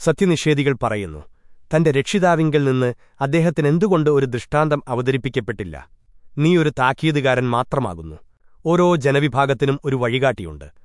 സത്യനിഷേധികൾ പറയുന്നു. തന്റെ രക്ഷിതാവിങ്കിൽ നിന്ന് അദ്ദേഹത്തിന് എന്തുകൊണ്ട് ഒരു ദൃഷ്ടാന്തം അവതരിപ്പിക്കപ്പെട്ടില്ല? നീ ഒരു താക്കീതുകാരൻ മാത്രമാകുന്നു. ഓരോ ജനവിഭാഗത്തിനും ഒരു വഴികാട്ടിയുണ്ട്.